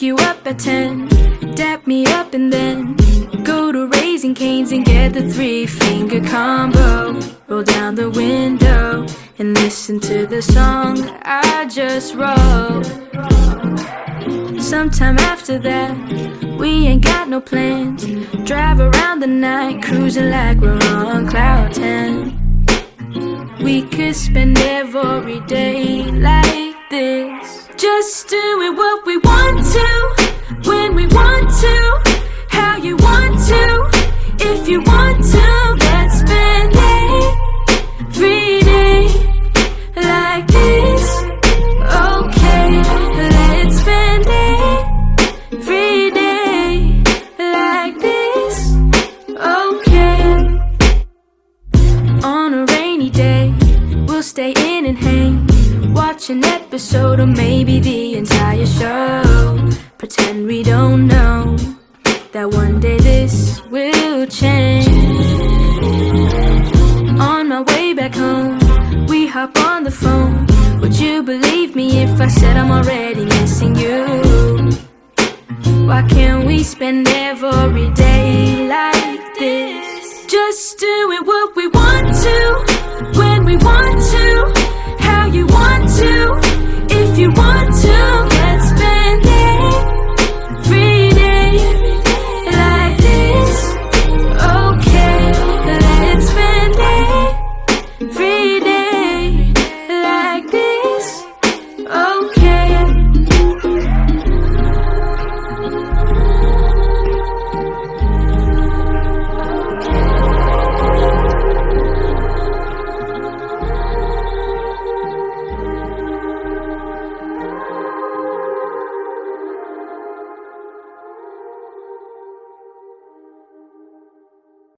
You up at 10, dap me up and then go to Raising Cane's and get the three finger combo. Roll down the window and listen to the song I just wrote. Sometime after that, we ain't got no plans. Drive around the night, cruising like we're on cloud 10. We could spend every day like this. Just doing what we want if you want to. Let's spend every day like this. Okay, let's spend every day like this. Okay. On a rainy day, we'll stay in and hang. Watch an episode or maybe the entire show. Pretend we don't know that one day this will change. On my way back home, we hop on the phone. Would you believe me if I said I'm already missing you? Why can't we spend every day like this? Just doing what we want to, when we want to, how you want